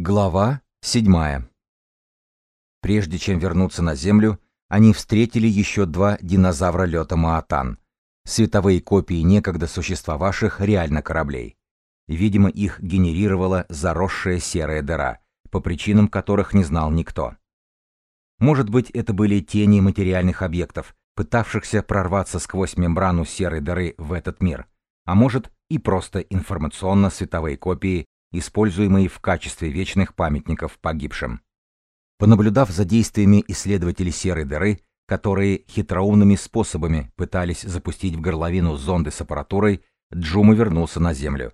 Глава 7. Прежде чем вернуться на Землю, они встретили еще два динозавра лета Маатан, световые копии некогда существовавших реально кораблей. Видимо, их генерировала заросшая серая дыра, по причинам которых не знал никто. Может быть, это были тени материальных объектов, пытавшихся прорваться сквозь мембрану серой дыры в этот мир, а может и просто информационно-световые копии используемые в качестве вечных памятников погибшим. Понаблюдав за действиями исследователей серой дыры, которые хитроумными способами пытались запустить в горловину зонды с аппаратурой, Джума вернулся на Землю.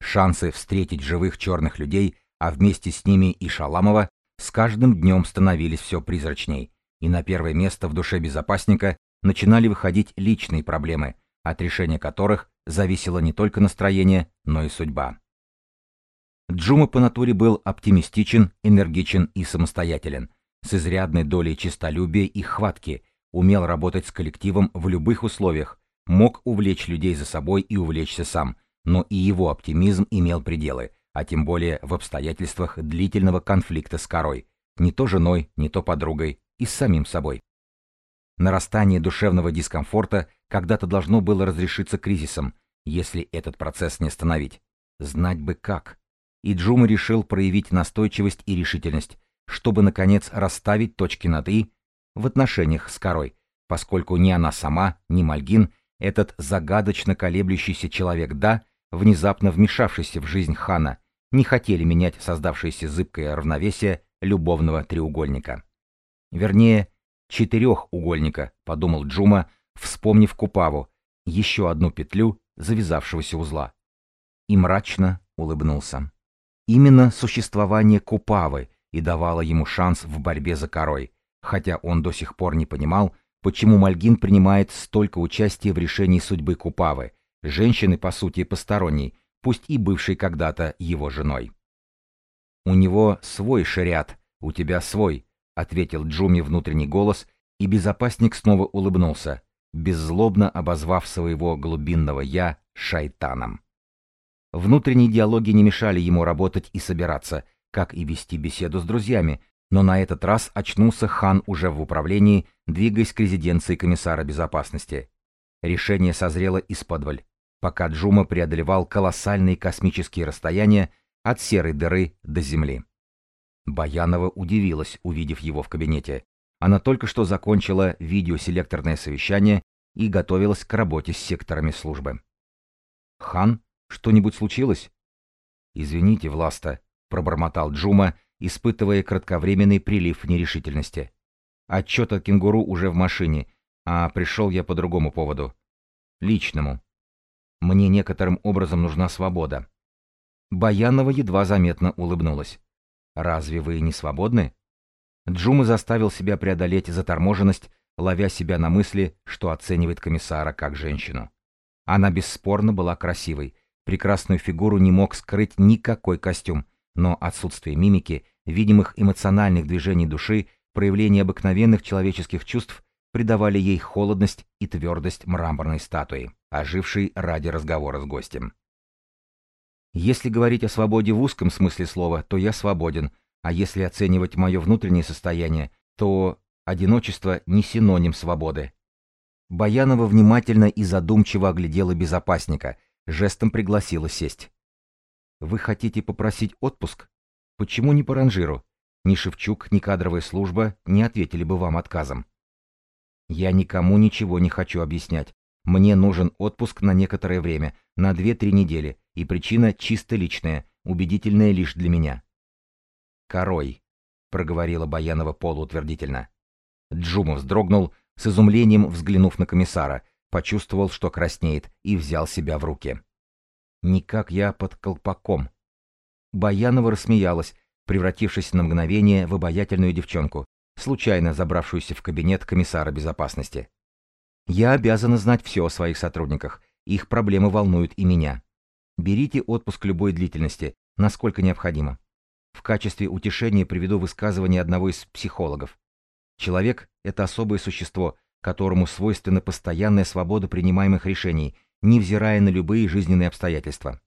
Шансы встретить живых черных людей, а вместе с ними и Шаламова, с каждым днем становились все призрачней, и на первое место в душе безопасника начинали выходить личные проблемы, от решения которых зависело не только настроение, но и судьба. Джума по натуре был оптимистичен, энергичен и самостоятелен, с изрядной долей честолюбия и хватки, умел работать с коллективом в любых условиях, мог увлечь людей за собой и увлечься сам, но и его оптимизм имел пределы, а тем более в обстоятельствах длительного конфликта с корой, не то женой, не то подругой и с самим собой. Нарастание душевного дискомфорта когда-то должно было разрешиться кризисом, если этот процесс не остановить. Знать бы как и Джума решил проявить настойчивость и решительность, чтобы, наконец, расставить точки над «и» в отношениях с корой, поскольку ни она сама, ни Мальгин, этот загадочно колеблющийся человек «да», внезапно вмешавшийся в жизнь хана, не хотели менять создавшееся зыбкое равновесие любовного треугольника. Вернее, четырехугольника, подумал Джума, вспомнив Купаву, еще одну петлю завязавшегося узла. И мрачно улыбнулся. Именно существование Купавы и давало ему шанс в борьбе за корой, хотя он до сих пор не понимал, почему Мальгин принимает столько участия в решении судьбы Купавы, женщины, по сути, посторонней, пусть и бывшей когда-то его женой. «У него свой шариат, у тебя свой», — ответил Джуми внутренний голос, и безопасник снова улыбнулся, беззлобно обозвав своего глубинного «я» шайтаном. Внутренние диалоги не мешали ему работать и собираться, как и вести беседу с друзьями, но на этот раз очнулся хан уже в управлении, двигаясь к резиденции комиссара безопасности. Решение созрело из-под пока Джума преодолевал колоссальные космические расстояния от серой дыры до Земли. Баянова удивилась, увидев его в кабинете. Она только что закончила видеоселекторное совещание и готовилась к работе с секторами службы. Хан что-нибудь случилось? Извините, Власта, пробормотал Джума, испытывая кратковременный прилив нерешительности. Отчет от кенгуру уже в машине, а пришел я по другому поводу. Личному. Мне некоторым образом нужна свобода. Баянова едва заметно улыбнулась. «Разве вы не свободны?» Джума заставил себя преодолеть заторможенность, ловя себя на мысли, что оценивает комиссара как женщину. Она бесспорно была красивой, Прекрасную фигуру не мог скрыть никакой костюм, но отсутствие мимики, видимых эмоциональных движений души, проявление обыкновенных человеческих чувств придавали ей холодность и твердость мраморной статуи, ожившей ради разговора с гостем. Если говорить о свободе в узком смысле слова, то я свободен, а если оценивать мое внутреннее состояние, то одиночество не синоним свободы. Баянова внимательно и задумчиво оглядела безопасника, жестом пригласила сесть. «Вы хотите попросить отпуск? Почему не по ранжиру? Ни Шевчук, ни кадровая служба не ответили бы вам отказом». «Я никому ничего не хочу объяснять. Мне нужен отпуск на некоторое время, на 2-3 недели, и причина чисто личная, убедительная лишь для меня». «Корой», — проговорила Баянова полуутвердительно. Джумов вздрогнул, с изумлением взглянув на комиссара — почувствовал, что краснеет, и взял себя в руки. «Никак я под колпаком». Баянова рассмеялась, превратившись на мгновение в обаятельную девчонку, случайно забравшуюся в кабинет комиссара безопасности. «Я обязана знать все о своих сотрудниках, их проблемы волнуют и меня. Берите отпуск любой длительности, насколько необходимо. В качестве утешения приведу высказывание одного из психологов. Человек — это особое существо, которому свойственна постоянная свобода принимаемых решений, невзирая на любые жизненные обстоятельства.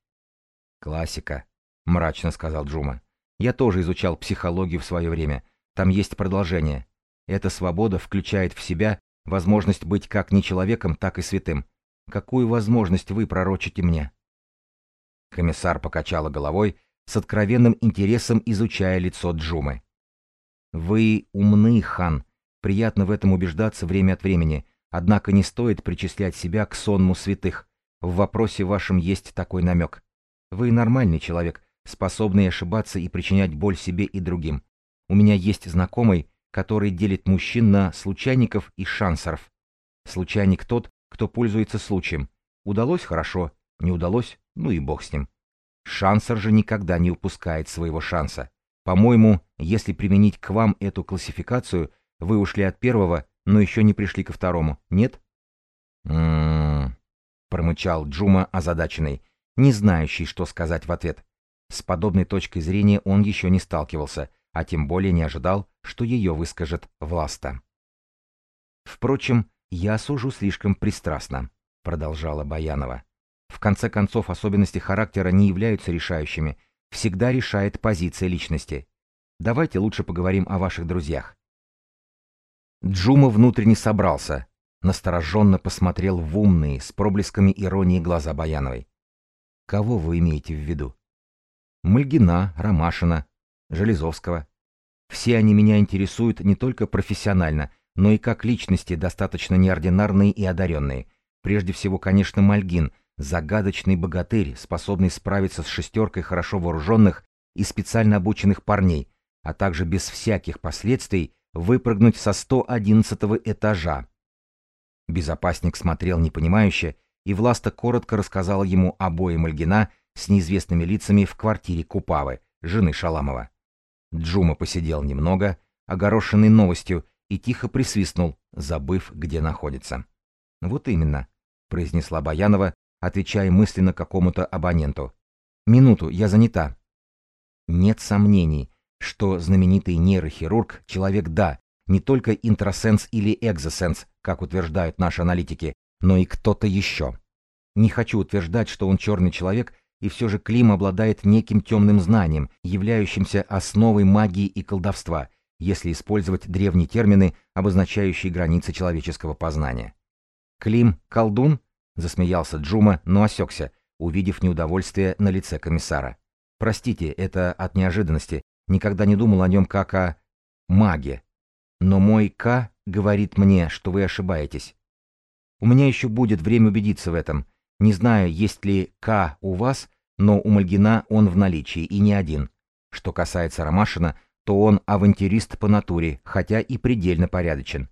«Классика», — мрачно сказал Джума. Я тоже изучал психологию в свое время. Там есть продолжение. Эта свобода включает в себя возможность быть как не человеком, так и святым. Какую возможность вы пророчите мне? Комиссар покачала головой, с откровенным интересом изучая лицо Джумы. «Вы умны, хан. Приятно в этом убеждаться время от времени, однако не стоит причислять себя к сонму святых. В вопросе вашем есть такой намек. Вы нормальный человек, способный ошибаться и причинять боль себе и другим. У меня есть знакомый, который делит мужчин на случайников и шансеров. Случайник тот, кто пользуется случаем. Удалось – хорошо, не удалось – ну и бог с ним. Шансер же никогда не упускает своего шанса. По-моему, если применить к вам эту классификацию, вы ушли от первого, но еще не пришли ко второму, нет? «М-м-м», промычал Джума озадаченный, не знающий, что сказать в ответ. С подобной точкой зрения он еще не сталкивался, а тем более не ожидал, что ее выскажет Власта. «Впрочем, я сужу слишком пристрастно», — продолжала Баянова. В конце концов, особенности характера не являются решающими. Всегда решает позиция личности. Давайте лучше поговорим о ваших друзьях. Джума внутренне собрался, настороженно посмотрел в умные, с проблесками иронии глаза Баяновой. Кого вы имеете в виду? Мальгина, Ромашина, Железовского. Все они меня интересуют не только профессионально, но и как личности, достаточно неординарные и одаренные. Прежде всего, конечно, Мальгин — Загадочный богатырь, способный справиться с шестеркой хорошо вооруженных и специально обученных парней, а также без всяких последствий выпрыгнуть со 111 этажа. Безопасник смотрел непонимающе, и Власта коротко рассказала ему обоим Ильгина с неизвестными лицами в квартире Купавы, жены Шаламова. Джума посидел немного, огорошенный новостью, и тихо присвистнул, забыв, где находится. «Вот именно», — произнесла Баянова, отвечая мысленно какому-то абоненту. «Минуту, я занята». Нет сомнений, что знаменитый нейрохирург — человек да, не только интрасенс или экзосенс, как утверждают наши аналитики, но и кто-то еще. Не хочу утверждать, что он черный человек, и все же Клим обладает неким темным знанием, являющимся основой магии и колдовства, если использовать древние термины, обозначающие границы человеческого познания. Клим — колдун? Засмеялся Джума, но осекся, увидев неудовольствие на лице комиссара. Простите, это от неожиданности. Никогда не думал о нем как о маге. Но мой К говорит мне, что вы ошибаетесь. У меня еще будет время убедиться в этом. Не знаю, есть ли К у вас, но у Мальгина он в наличии, и не один. Что касается Ромашина, то он авантюрист по натуре, хотя и предельно порядочен.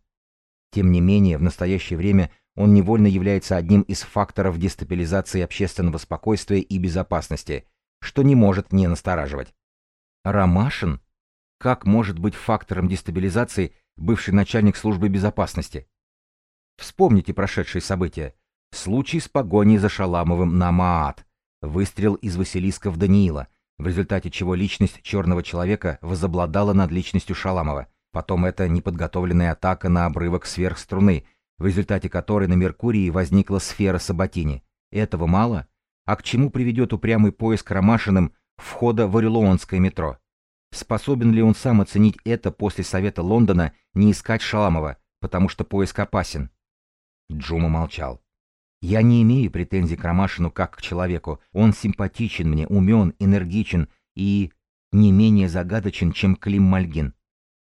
Тем не менее, в настоящее время он невольно является одним из факторов дестабилизации общественного спокойствия и безопасности, что не может не настораживать. Ромашин? Как может быть фактором дестабилизации бывший начальник службы безопасности? Вспомните прошедшие события. Случай с погоней за Шаламовым на Маат, выстрел из Василиска в Даниила, в результате чего личность черного человека возобладала над личностью Шаламова. Потом это неподготовленная атака на обрывок сверхструны, в результате которой на Меркурии возникла сфера Саботини. Этого мало? А к чему приведет упрямый поиск Ромашиным входа в Орелонское метро? Способен ли он сам оценить это после совета Лондона не искать Шаламова, потому что поиск опасен? Джума молчал. Я не имею претензий к Ромашину как к человеку. Он симпатичен мне, умен, энергичен и не менее загадочен, чем Клим Мальгин.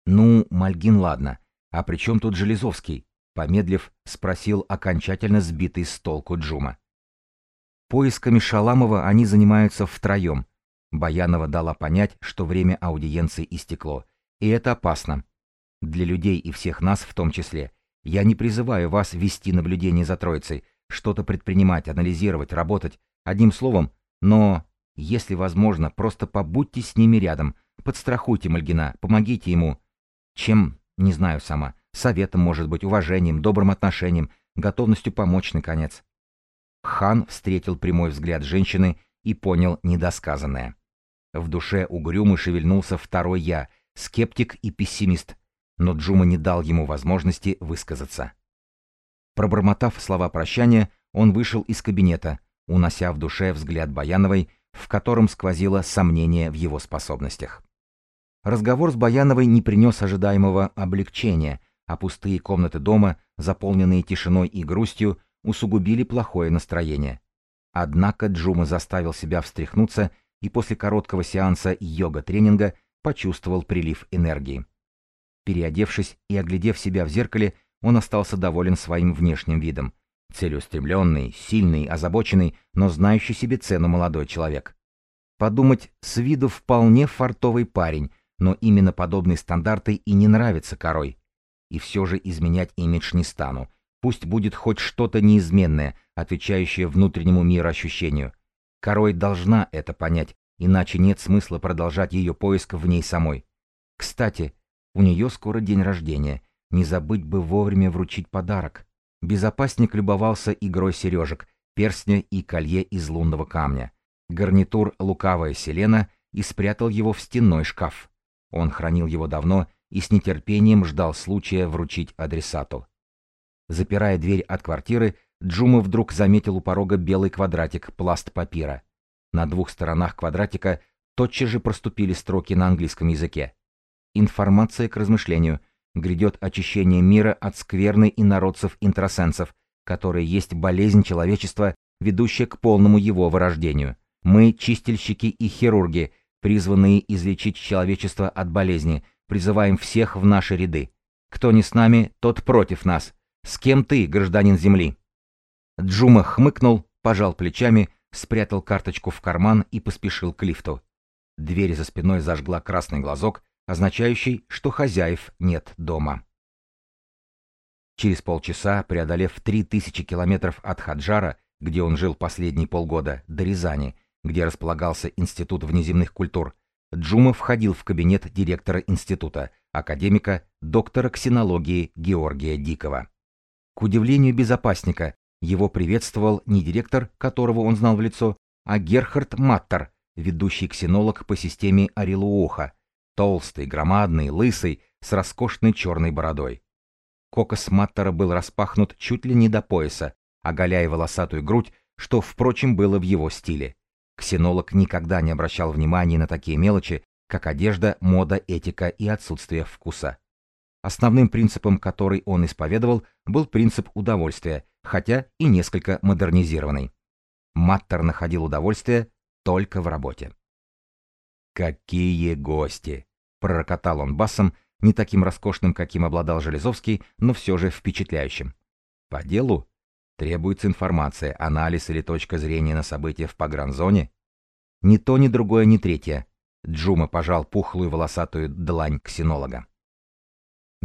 Ну, Мальгин ладно. А при чем тут Железовский? Помедлив, спросил окончательно сбитый с толку Джума. Поисками Шаламова они занимаются втроем. Баянова дала понять, что время аудиенции истекло. И это опасно. Для людей и всех нас в том числе. Я не призываю вас вести наблюдение за троицей, что-то предпринимать, анализировать, работать. Одним словом, но, если возможно, просто побудьте с ними рядом, подстрахуйте Мальгина, помогите ему. Чем, не знаю сама. Советом, может быть, уважением, добрым отношением, готовностью помочь, наконец. Хан встретил прямой взгляд женщины и понял недосказанное. В душе угрюмо шевельнулся второй я, скептик и пессимист, но Джума не дал ему возможности высказаться. Пробормотав слова прощания, он вышел из кабинета, унося в душе взгляд Баяновой, в котором сквозило сомнение в его способностях. Разговор с Баяновой не принес ожидаемого облегчения, а пустые комнаты дома, заполненные тишиной и грустью, усугубили плохое настроение. Однако Джума заставил себя встряхнуться и после короткого сеанса йога-тренинга почувствовал прилив энергии. Переодевшись и оглядев себя в зеркале, он остался доволен своим внешним видом. Целеустремленный, сильный, озабоченный, но знающий себе цену молодой человек. Подумать, с виду вполне фартовый парень, но именно подобные стандарты и не нравятся корой. И все же изменять имидж не стану. Пусть будет хоть что-то неизменное, отвечающее внутреннему мироощущению. Корой должна это понять, иначе нет смысла продолжать ее поиск в ней самой. Кстати, у нее скоро день рождения. Не забыть бы вовремя вручить подарок. Безопасник любовался игрой сережек, перстня и колье из лунного камня. Гарнитур «Лукавая Селена» и спрятал его в стенной шкаф. Он хранил его давно и с нетерпением ждал случая вручить адресату. Запирая дверь от квартиры, Джума вдруг заметил у порога белый квадратик пласт папира. На двух сторонах квадратика тотчас же проступили строки на английском языке. Информация к размышлению. Грядет очищение мира от скверны и народцев-интросенсов, которые есть болезнь человечества, ведущая к полному его вырождению. Мы, чистильщики и хирурги, призванные излечить человечество от болезни, призываем всех в наши ряды. Кто не с нами, тот против нас. С кем ты, гражданин Земли?» Джума хмыкнул, пожал плечами, спрятал карточку в карман и поспешил к лифту. Дверь за спиной зажгла красный глазок, означающий, что хозяев нет дома. Через полчаса, преодолев три тысячи километров от Хаджара, где он жил последние полгода, до Рязани, где располагался Институт внеземных культур, Джума входил в кабинет директора института, академика, доктора ксенологии Георгия Дикова. К удивлению безопасника, его приветствовал не директор, которого он знал в лицо, а Герхард Маттер, ведущий ксенолог по системе Орелуоха, толстый, громадный, лысый, с роскошной черной бородой. Кокос Маттера был распахнут чуть ли не до пояса, оголяя волосатую грудь, что, впрочем, было в его стиле. Ксенолог никогда не обращал внимания на такие мелочи, как одежда, мода, этика и отсутствие вкуса. Основным принципом, который он исповедовал, был принцип удовольствия, хотя и несколько модернизированный. Маттер находил удовольствие только в работе. «Какие гости!» — пророкотал он басом, не таким роскошным, каким обладал Железовский, но все же впечатляющим. «По делу? Требуется информация, анализ или точка зрения на события в погранзоне?» «Ни то, ни другое, ни третье», — Джума пожал пухлую волосатую длань ксенолога.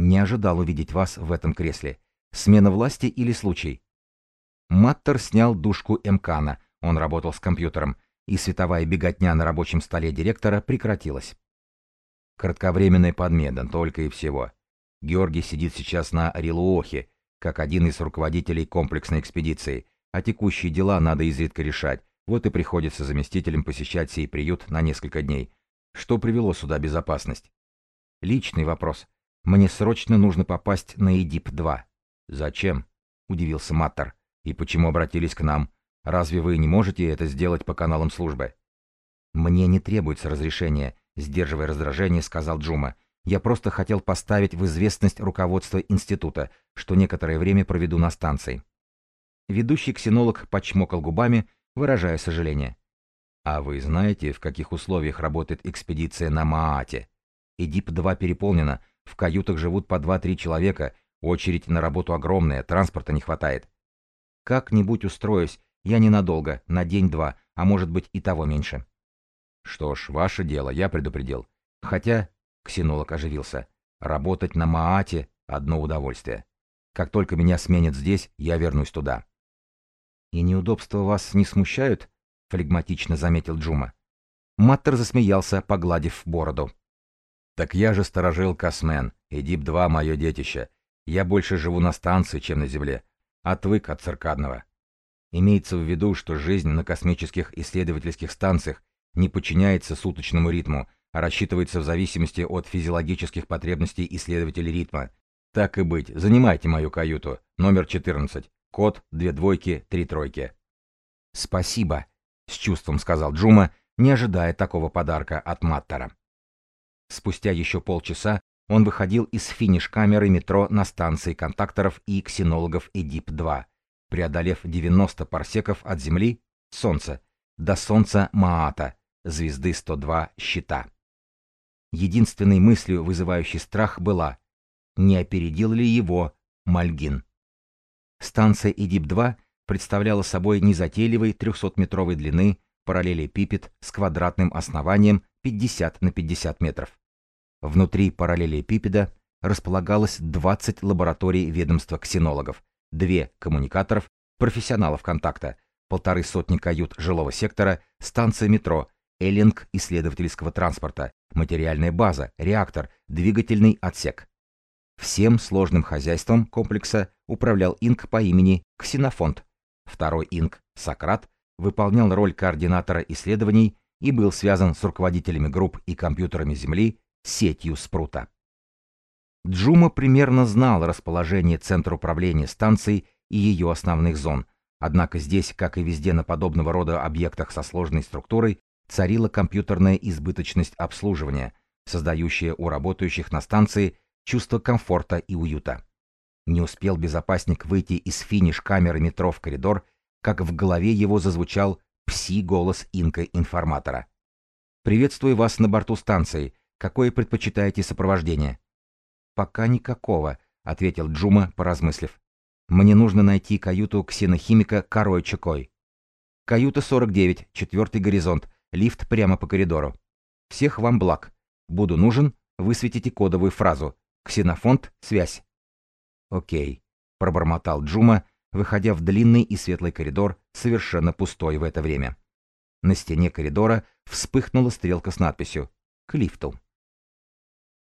«Не ожидал увидеть вас в этом кресле. Смена власти или случай?» Маттер снял дужку Эмкана, он работал с компьютером, и световая беготня на рабочем столе директора прекратилась. Кратковременная подмена, только и всего. Георгий сидит сейчас на Орелуохе, как один из руководителей комплексной экспедиции, а текущие дела надо изредка решать, вот и приходится заместителям посещать сей приют на несколько дней. Что привело сюда безопасность? Личный вопрос. Мне срочно нужно попасть на ИДИП-2. Зачем? Удивился Маттер. И почему обратились к нам? Разве вы не можете это сделать по каналам службы? Мне не требуется разрешение, сдерживая раздражение, сказал Джума. Я просто хотел поставить в известность руководство института, что некоторое время проведу на станции. Ведущий ксенолог почмокал губами, выражая сожаление. А вы знаете, в каких условиях работает экспедиция на Маате? Эдип-2 переполнена, в каютах живут по 2-3 человека, очередь на работу огромная, транспорта не хватает. Как-нибудь устроюсь, я ненадолго, на день-два, а может быть и того меньше. Что ж, ваше дело, я предупредил. Хотя, ксенолог оживился, работать на Маате — одно удовольствие. Как только меня сменят здесь, я вернусь туда. И неудобства вас не смущают? Флегматично заметил Джума. Маттер засмеялся, погладив бороду. Так я же сторожил Космен, и Дип-2 мое детище. Я больше живу на станции, чем на Земле. Отвык от циркадного. Имеется в виду, что жизнь на космических исследовательских станциях не подчиняется суточному ритму, а рассчитывается в зависимости от физиологических потребностей исследователей ритма. Так и быть, занимайте мою каюту, номер 14, код две двойки, три тройки. Спасибо, с чувством сказал Джума, не ожидая такого подарка от Маттера. Спустя еще полчаса он выходил из финиш-камеры метро на станции контакторов и ксенологов Эдип-2, преодолев 90 парсеков от Земли, Солнца, до Солнца Маата, звезды 102 Щита. Единственной мыслью, вызывающей страх, была, не опередил ли его Мальгин. Станция Эдип-2 представляла собой незатейливый 300-метровой длины параллелепипед с квадратным основанием 50 на 50 метров. Внутри параллелепипеда располагалось 20 лабораторий ведомства ксенологов, две коммуникаторов, профессионалов контакта, полторы сотни кают жилого сектора, станция метро, эллинг исследовательского транспорта, материальная база, реактор, двигательный отсек. Всем сложным хозяйством комплекса управлял инк по имени Ксенофонт. Второй инк, Сократ, выполнял роль координатора исследований и был связан с руководителями групп и компьютерами Земли сетью Спрута. Джума примерно знал расположение центра управления станцией и ее основных зон, однако здесь, как и везде на подобного рода объектах со сложной структурой, царила компьютерная избыточность обслуживания, создающая у работающих на станции чувство комфорта и уюта. Не успел безопасник выйти из финиш-камеры метро в коридор, как в голове его зазвучал пси-голос инка-информатора. «Приветствую вас на борту станции. Какое предпочитаете сопровождение?» «Пока никакого», — ответил Джума, поразмыслив. «Мне нужно найти каюту ксенохимика Корой Чекой». «Каюта 49, четвертый горизонт, лифт прямо по коридору. Всех вам благ. Буду нужен, высветите кодовую фразу. Ксенофонт, связь». «Окей», — пробормотал Джума, выходя в длинный и светлый коридор, совершенно пустой в это время. На стене коридора вспыхнула стрелка с надписью «К лифту».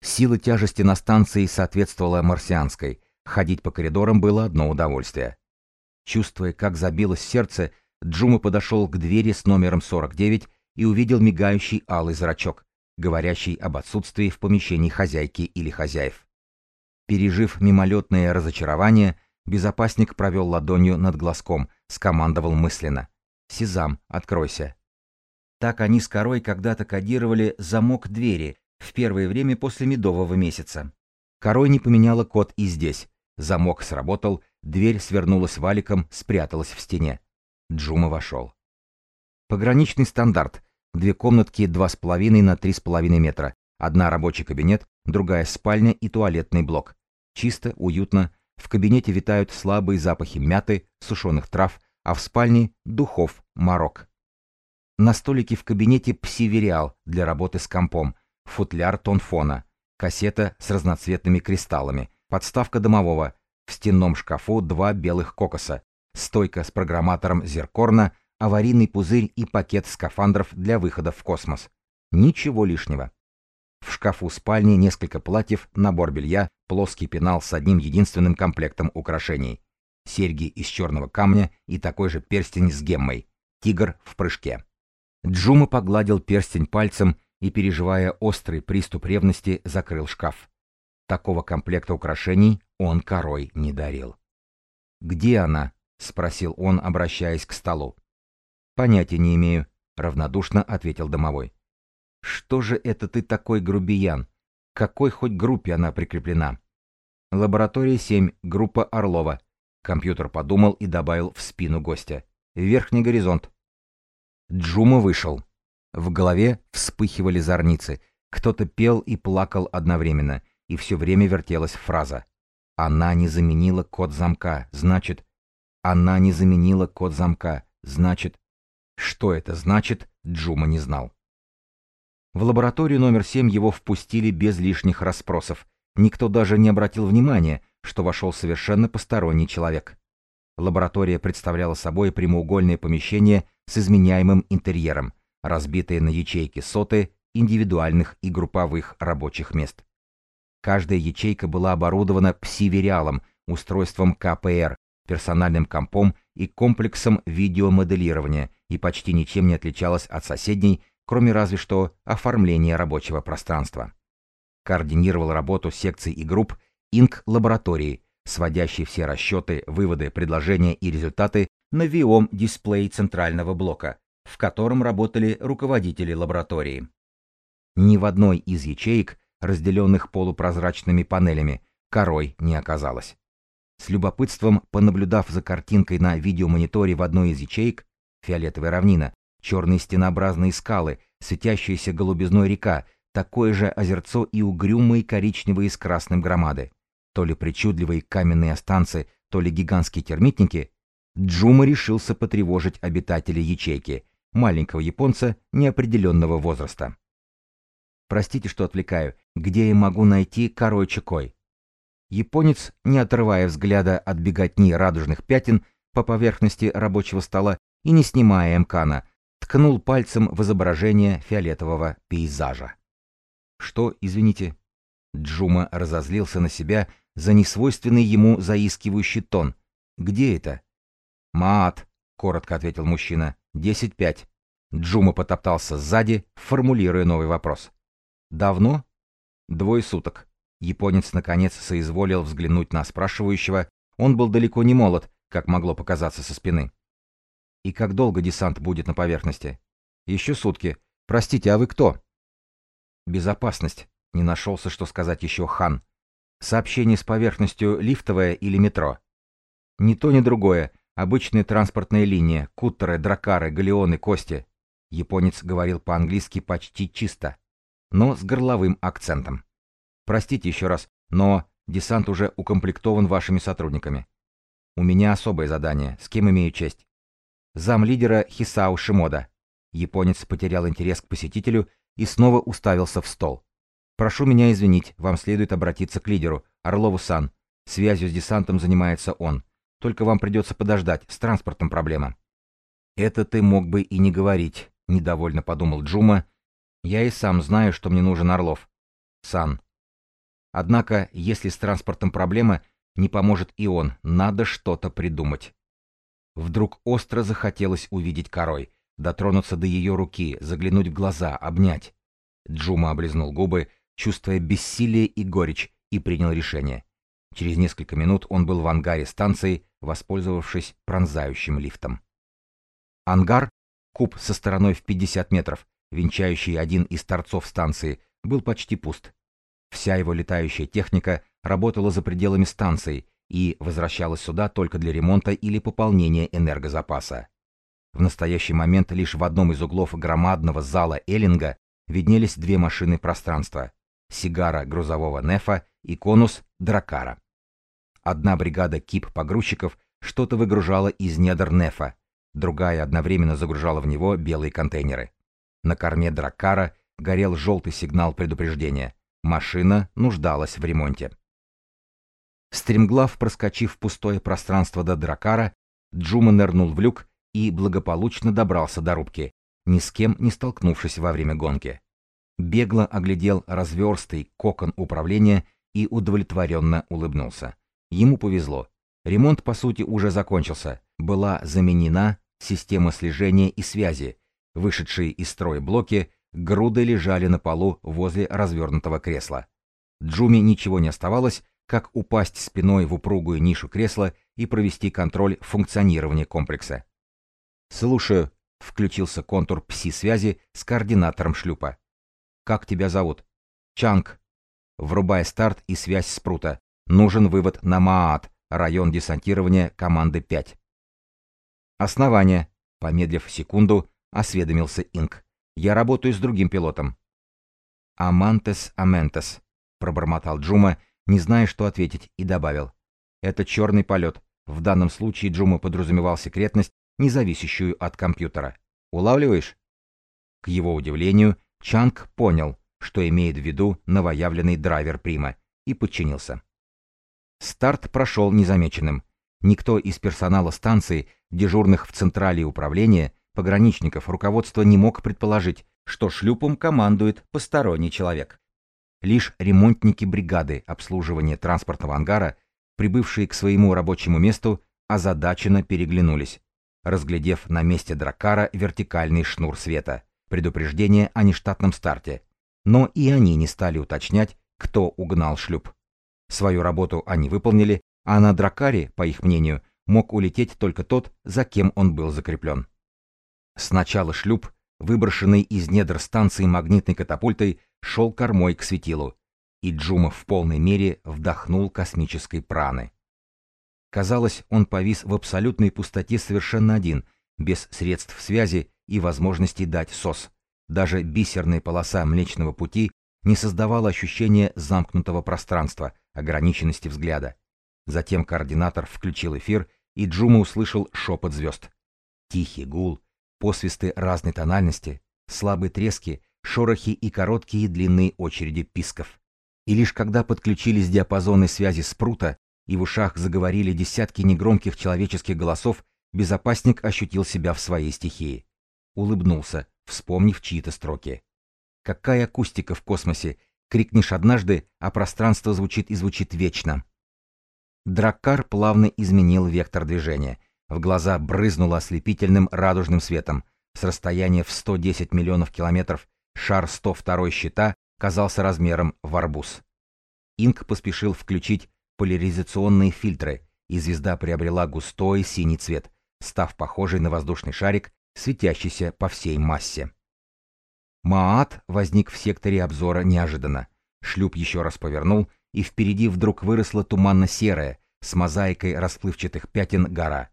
Сила тяжести на станции соответствовала марсианской. Ходить по коридорам было одно удовольствие. Чувствуя, как забилось сердце, Джума подошел к двери с номером 49 и увидел мигающий алый зрачок, говорящий об отсутствии в помещении хозяйки или хозяев. Пережив мимолетное разочарование, безопасник провел ладонью над глазком, скомандовал мысленно. «Сезам, откройся». Так они с корой когда-то кодировали замок двери, в первое время после медового месяца. Корой не поменяла код и здесь. Замок сработал, дверь свернулась валиком, спряталась в стене. Джума вошел. Пограничный стандарт. Две комнатки 2,5 на 3,5 метра. Одна рабочий кабинет, другая спальня и туалетный блок. Чисто, уютно. В кабинете витают слабые запахи мяты, сушеных трав, а в спальне — духов, морок. На столике в кабинете псивериал для работы с компом, футляр тонфона, кассета с разноцветными кристаллами, подставка домового, в стенном шкафу два белых кокоса, стойка с программатором Зеркорна, аварийный пузырь и пакет скафандров для выхода в космос. Ничего лишнего. В шкафу спальни несколько платьев, набор белья, плоский пенал с одним единственным комплектом украшений. Серьги из черного камня и такой же перстень с геммой. Тигр в прыжке. Джума погладил перстень пальцем и, переживая острый приступ ревности, закрыл шкаф. Такого комплекта украшений он корой не дарил. «Где она?» — спросил он, обращаясь к столу. «Понятия не имею», — равнодушно ответил домовой. «Что же это ты такой грубиян? какой хоть группе она прикреплена?» «Лаборатория 7, группа Орлова». Компьютер подумал и добавил в спину гостя. «Верхний горизонт». Джума вышел. В голове вспыхивали зорницы. Кто-то пел и плакал одновременно, и все время вертелась фраза. Она не заменила код замка, значит... Она не заменила код замка, значит... Что это значит, Джума не знал. В лабораторию номер 7 его впустили без лишних расспросов. Никто даже не обратил внимания, что вошел совершенно посторонний человек. Лаборатория представляла собой прямоугольное помещение с изменяемым интерьером, разбитые на ячейки соты индивидуальных и групповых рабочих мест. Каждая ячейка была оборудована псивериалом, устройством КПР, персональным компом и комплексом видеомоделирования и почти ничем не отличалась от соседней, кроме разве что оформления рабочего пространства. Координировал работу секций и групп Инк лаборатории, сводящий все расчеты, выводы, предложения и результаты на VIOM-дисплей центрального блока, в котором работали руководители лаборатории. Ни в одной из ячеек разделенных полупрозрачными панелями, корой не оказалось. С любопытством, понаблюдав за картинкой на видеомониторе в одной из ячеек, фиолетовая равнина, черные стенообразные скалы, светящаяся голубизной река, такое же озерцо и угрюмые коричневые с красным громады. То ли причудливые каменные останцы, то ли гигантские термитники, Джума решился потревожить обитателей ячейки, маленького японца неопределенного возраста. «Простите, что отвлекаю. Где я могу найти корой чекой?» Японец, не отрывая взгляда от беготни радужных пятен по поверхности рабочего стола и не снимая мкана, ткнул пальцем в изображение фиолетового пейзажа. «Что, извините?» Джума разозлился на себя за несвойственный ему заискивающий тон. «Где это?» «Маат», — коротко ответил мужчина. «Десять пять». Джума потоптался сзади, формулируя новый вопрос. «Давно?» «Двое суток». Японец наконец соизволил взглянуть на спрашивающего. Он был далеко не молод, как могло показаться со спины. «И как долго десант будет на поверхности?» «Еще сутки. Простите, а вы кто?» «Безопасность», — не нашелся, что сказать еще хан. «Сообщение с поверхностью лифтовое или метро?» «Ни то, ни другое. Обычная транспортная линия, куттеры, дракары, галеоны, кости». Японец говорил по-английски почти чисто, но с горловым акцентом. Простите еще раз, но десант уже укомплектован вашими сотрудниками. У меня особое задание. С кем имею честь? Зам лидера Хисао Шимода. Японец потерял интерес к посетителю и снова уставился в стол. Прошу меня извинить, вам следует обратиться к лидеру, Орлову-сан. Связью с десантом занимается он. Только вам придется подождать, с транспортом проблема. Это ты мог бы и не говорить, недовольно подумал Джума. Я и сам знаю, что мне нужен Орлов. Сан, Однако, если с транспортом проблема, не поможет и он, надо что-то придумать. Вдруг остро захотелось увидеть корой, дотронуться до ее руки, заглянуть в глаза, обнять. Джума облизнул губы, чувствуя бессилие и горечь, и принял решение. Через несколько минут он был в ангаре станции, воспользовавшись пронзающим лифтом. Ангар, куб со стороной в 50 метров, венчающий один из торцов станции, был почти пуст. Вся его летающая техника работала за пределами станции и возвращалась сюда только для ремонта или пополнения энергозапаса. В настоящий момент лишь в одном из углов громадного зала Эллинга виднелись две машины пространства — Сигара грузового Нефа и Конус Дракара. Одна бригада кип-погрузчиков что-то выгружала из недр Нефа, другая одновременно загружала в него белые контейнеры. На корме Дракара горел желтый сигнал предупреждения. Машина нуждалась в ремонте. Стремглав проскочив пустое пространство до дракара, Джума нырнул в люк и благополучно добрался до рубки, ни с кем не столкнувшись во время гонки. Бегло оглядел разверстый кокон управления и удовлетворенно улыбнулся. Ему повезло. Ремонт, по сути, уже закончился. Была заменена система слежения и связи. Вышедшие из строя блоки груды лежали на полу возле развернутого кресла. Джуми ничего не оставалось, как упасть спиной в упругую нишу кресла и провести контроль функционирования комплекса. «Слушаю», — включился контур пси-связи с координатором шлюпа. «Как тебя зовут?» «Чанг». Врубая старт и связь с прута. Нужен вывод на Маат, район десантирования команды 5. «Основание», — помедлив секунду, осведомился Инк. Я работаю с другим пилотом». «Амантес Аментес», — пробормотал Джума, не зная, что ответить, и добавил. «Это черный полет. В данном случае Джума подразумевал секретность, не зависящую от компьютера. Улавливаешь?» К его удивлению, Чанг понял, что имеет в виду новоявленный драйвер Прима, и подчинился. Старт прошел незамеченным. Никто из персонала станции, дежурных в централе управления, пограничников руководство не мог предположить, что шлюпом командует посторонний человек. Лишь ремонтники бригады обслуживания транспортного ангара, прибывшие к своему рабочему месту, озадаченно переглянулись, разглядев на месте дракара вертикальный шнур света, предупреждение о нештатном старте. Но и они не стали уточнять, кто угнал шлюп. Свою работу они выполнили, а на дракаре, по их мнению, мог улететь только тот, за кем он был закреплен. Сначала шлюп, выброшенный из недр станции магнитной катапультой, шел кормой к светилу. и Джума в полной мере вдохнул космической праны. Казалось, он повис в абсолютной пустоте совершенно один, без средств связи и возможности дать СОС. Даже бисерная полоса Млечного Пути не создавала ощущения замкнутого пространства, ограниченности взгляда. Затем координатор включил эфир, и Джума услышал шепот звезд. Тихий гул, посвисты разной тональности, слабые трески, шорохи и короткие и длинные очереди писков. И лишь когда подключились диапазоны связи спрута, и в ушах заговорили десятки негромких человеческих голосов, безопасник ощутил себя в своей стихии. Улыбнулся, вспомнив чьи-то строки. Какая акустика в космосе! Крикнешь однажды, а пространство звучит и звучит вечно. Драккар плавно изменил вектор движения. В глаза брызнуло ослепительным радужным светом. С расстояния в 110 миллионов километров шар 102 щита казался размером в арбуз. Инк поспешил включить поляризационные фильтры, и звезда приобрела густой синий цвет, став похожей на воздушный шарик, светящийся по всей массе. Маат возник в секторе обзора неожиданно. Шлюп еще раз повернул, и впереди вдруг выросла туманно-серая, с мозаикой расплывчатых пятен гора.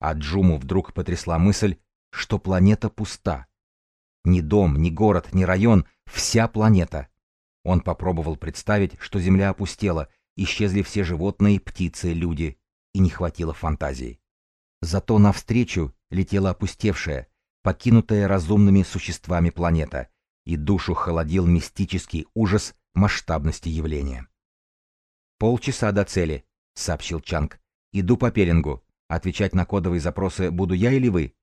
А Джуму вдруг потрясла мысль, что планета пуста. Ни дом, ни город, ни район, вся планета. Он попробовал представить, что Земля опустела, исчезли все животные, птицы, люди, и не хватило фантазии. Зато навстречу летела опустевшая, покинутая разумными существами планета, и душу холодил мистический ужас масштабности явления. «Полчаса до цели», — сообщил Чанг. «Иду по пеленгу. Отвечать на кодовые запросы буду я или вы?»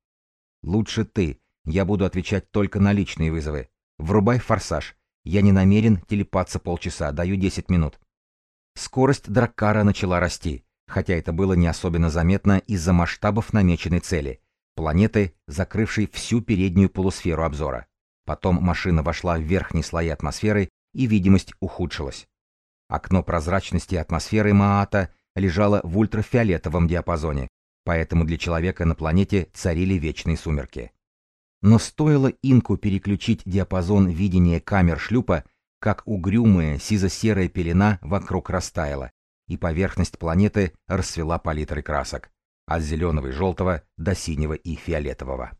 «Лучше ты. Я буду отвечать только на личные вызовы. Врубай форсаж. Я не намерен телепаться полчаса, даю 10 минут». Скорость Драккара начала расти, хотя это было не особенно заметно из-за масштабов намеченной цели — планеты, закрывшей всю переднюю полусферу обзора. Потом машина вошла в верхние слои атмосферы, и видимость ухудшилась. Окно прозрачности атмосферы Маата лежало в ультрафиолетовом диапазоне, поэтому для человека на планете царили вечные сумерки. Но стоило Инку переключить диапазон видения камер шлюпа, как угрюмая сизо-серая пелена вокруг растаяла, и поверхность планеты расцвела палитрой красок, от зеленого и желтого до синего и фиолетового.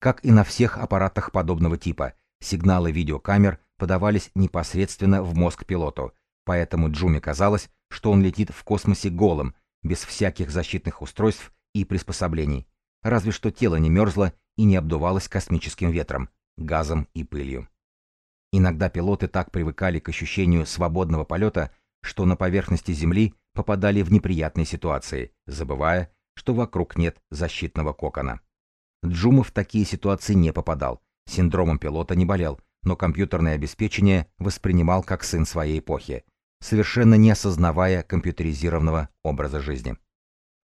Как и на всех аппаратах подобного типа, сигналы видеокамер подавались непосредственно в мозг пилоту, поэтому Джуми казалось, что он летит в космосе голым, без всяких защитных устройств и приспособлений, разве что тело не мерзло и не обдувалось космическим ветром, газом и пылью. Иногда пилоты так привыкали к ощущению свободного полета, что на поверхности Земли попадали в неприятные ситуации, забывая, что вокруг нет защитного кокона. Джума в такие ситуации не попадал, синдромом пилота не болел, но компьютерное обеспечение воспринимал как сын своей эпохи, совершенно не осознавая компьютеризированного образа жизни.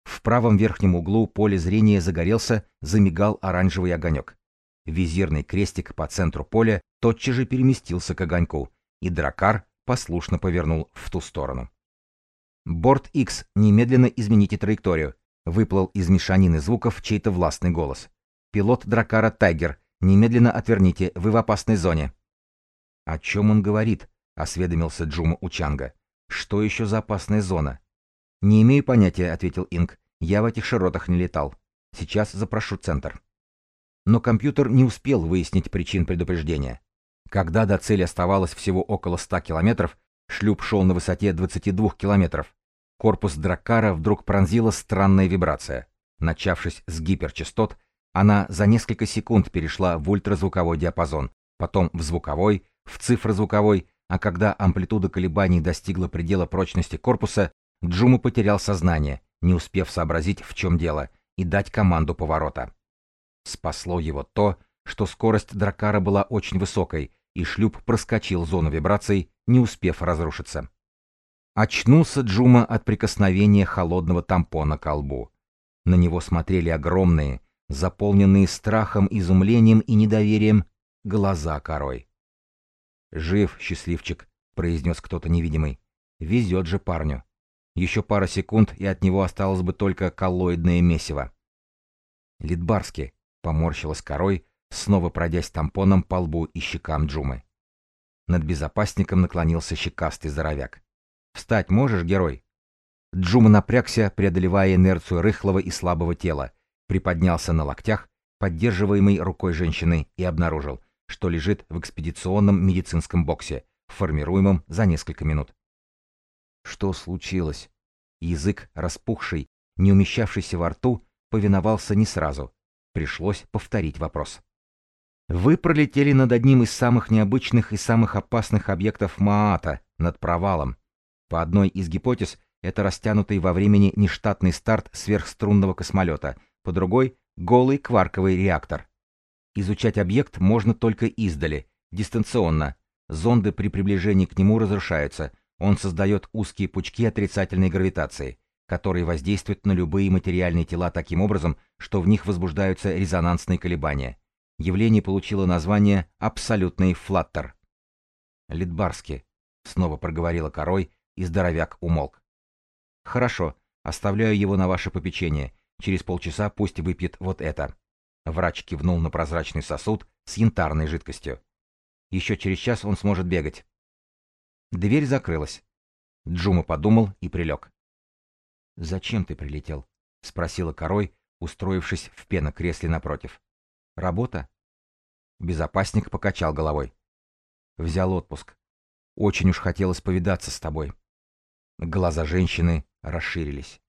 В правом верхнем углу поля зрения загорелся, замигал оранжевый огонек. Визирный крестик по центру поля тотчас же переместился к огоньку, и дракар послушно повернул в ту сторону. «Борт X, немедленно измените траекторию», — выплыл из мешанины звуков чей-то властный голос. «Пилот дракара Тайгер, Немедленно отверните, вы в опасной зоне. О чем он говорит? осведомился Джума у Чанга. Что еще за опасная зона? Не имею понятия, ответил Инг. Я в этих широтах не летал. Сейчас запрошу центр. Но компьютер не успел выяснить причин предупреждения. Когда до цели оставалось всего около 100 километров, шлюп шел на высоте 22 километров. Корпус Драккара вдруг пронзила странная вибрация. Начавшись с гиперчастот, она за несколько секунд перешла в ультразвуковой диапазон, потом в звуковой, в цифрозвуковой, а когда амплитуда колебаний достигла предела прочности корпуса, Джума потерял сознание, не успев сообразить, в чем дело, и дать команду поворота. Спасло его то, что скорость Дракара была очень высокой, и шлюп проскочил зону вибраций, не успев разрушиться. Очнулся Джума от прикосновения холодного тампона к колбу. На него смотрели огромные, заполненные страхом, изумлением и недоверием, глаза корой. «Жив, счастливчик», — произнес кто-то невидимый. «Везет же парню. Еще пара секунд, и от него осталось бы только коллоидное месиво». Литбарски поморщилась корой, снова пройдясь тампоном по лбу и щекам Джумы. Над безопасником наклонился щекастый здоровяк. «Встать можешь, герой?» Джума напрягся, преодолевая инерцию рыхлого и слабого тела, приподнялся на локтях, поддерживаемый рукой женщины, и обнаружил, что лежит в экспедиционном медицинском боксе, формируемом за несколько минут. Что случилось? Язык, распухший, не умещавшийся во рту, повиновался не сразу. Пришлось повторить вопрос. Вы пролетели над одним из самых необычных и самых опасных объектов Маата, над провалом. По одной из гипотез, это растянутый во времени нештатный старт сверхструнного космолета, по другой — голый кварковый реактор. Изучать объект можно только издали, дистанционно. Зонды при приближении к нему разрушаются, он создает узкие пучки отрицательной гравитации, которые воздействуют на любые материальные тела таким образом, что в них возбуждаются резонансные колебания. Явление получило название «абсолютный флаттер». «Литбарски», — снова проговорила корой, и здоровяк умолк. «Хорошо, оставляю его на ваше попечение. Через полчаса пусть выпьет вот это». Врач кивнул на прозрачный сосуд с янтарной жидкостью. Еще через час он сможет бегать. Дверь закрылась. Джума подумал и прилег. «Зачем ты прилетел?» — спросила корой, устроившись в пенокресле напротив. «Работа?» Безопасник покачал головой. «Взял отпуск. Очень уж хотелось повидаться с тобой». Глаза женщины расширились.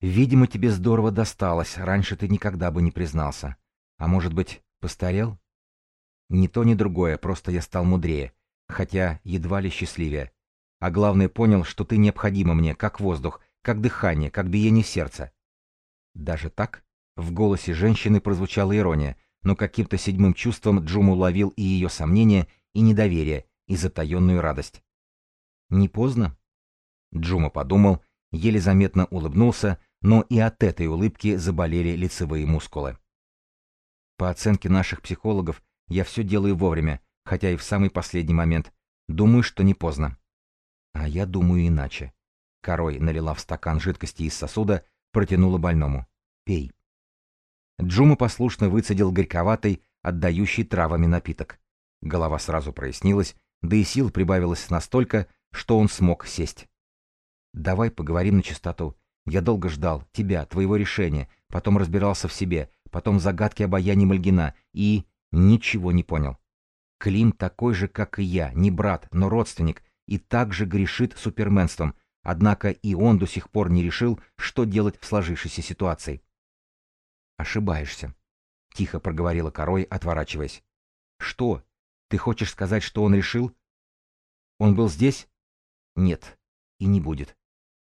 «Видимо, тебе здорово досталось, раньше ты никогда бы не признался. А может быть, постарел?» «Ни то, ни другое, просто я стал мудрее, хотя едва ли счастливее. А главное, понял, что ты необходима мне, как воздух, как дыхание, как биение сердца. Даже так? В голосе женщины прозвучала ирония, но каким-то седьмым чувством Джум уловил и ее сомнения, и недоверие, и затаенную радость. «Не поздно?» Джума подумал, еле заметно улыбнулся, но и от этой улыбки заболели лицевые мускулы. По оценке наших психологов, я все делаю вовремя, хотя и в самый последний момент. Думаю, что не поздно. А я думаю иначе. Корой налила в стакан жидкости из сосуда, протянула больному. «Пей». Джума послушно выцедил горьковатый, отдающий травами напиток. Голова сразу прояснилась, да и сил прибавилось настолько, что он смог сесть. «Давай поговорим на чистоту. Я долго ждал тебя, твоего решения, потом разбирался в себе, потом загадки обаяния Мальгина и... ничего не понял. Клим такой же, как и я, не брат, но родственник, и также грешит суперменством, Однако и он до сих пор не решил, что делать в сложившейся ситуации. «Ошибаешься», — тихо проговорила Корой, отворачиваясь. «Что? Ты хочешь сказать, что он решил?» «Он был здесь?» «Нет, и не будет.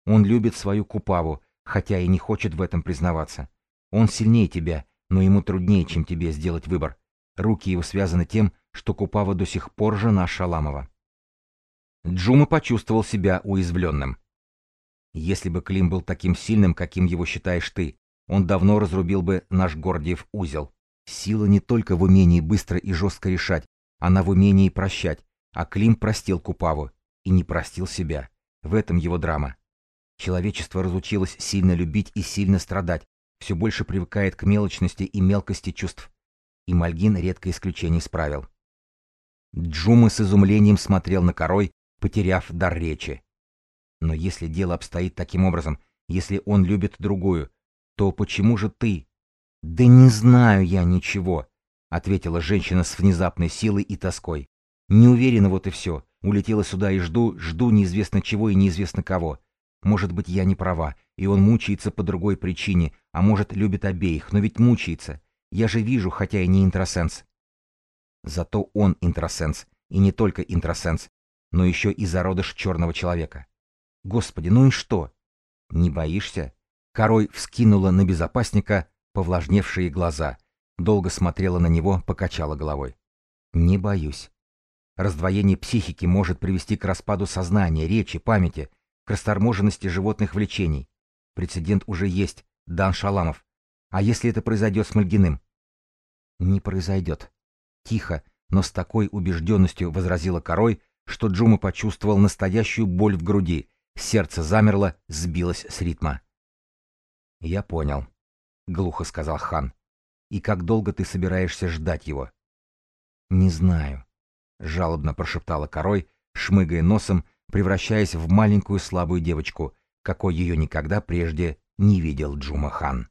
Он любит свою Купаву, хотя и не хочет в этом признаваться. Он сильнее тебя, но ему труднее, чем тебе сделать выбор. Руки его связаны тем, что Купава до сих пор жена Шаламова». Джума почувствовал себя уязвленным. Если бы Клим был таким сильным, каким его считаешь ты, он давно разрубил бы наш Гордиев узел. Сила не только в умении быстро и жестко решать, она в умении прощать, а Клим простил Купаву и не простил себя. В этом его драма. Человечество разучилось сильно любить и сильно страдать, все больше привыкает к мелочности и мелкости чувств. И Мальгин редко исключение исправил. Джума с изумлением смотрел на корой, потеряв дар речи. Но если дело обстоит таким образом, если он любит другую, то почему же ты? Да не знаю я ничего, ответила женщина с внезапной силой и тоской. Не уверена вот и все. Улетела сюда и жду, жду неизвестно чего и неизвестно кого. Может быть, я не права, и он мучается по другой причине, а может, любит обеих, но ведь мучается. Я же вижу, хотя и не интросенс. Зато он интросенс, и не только интросенс, но еще и зародыш черного человека. Господи, ну и что? Не боишься? Корой вскинула на безопасника повлажневшие глаза, долго смотрела на него, покачала головой. Не боюсь. Раздвоение психики может привести к распаду сознания, речи, памяти, к расторможенности животных влечений. Прецедент уже есть, Дан Шаламов. А если это произойдет с Мальгиным? Не произойдет. Тихо, но с такой убежденностью возразила Корой, что Джума почувствовал настоящую боль в груди, Сердце замерло, сбилось с ритма. «Я понял», — глухо сказал хан. «И как долго ты собираешься ждать его?» «Не знаю. — жалобно прошептала корой, шмыгая носом, превращаясь в маленькую слабую девочку, какой ее никогда прежде не видел Джума хан.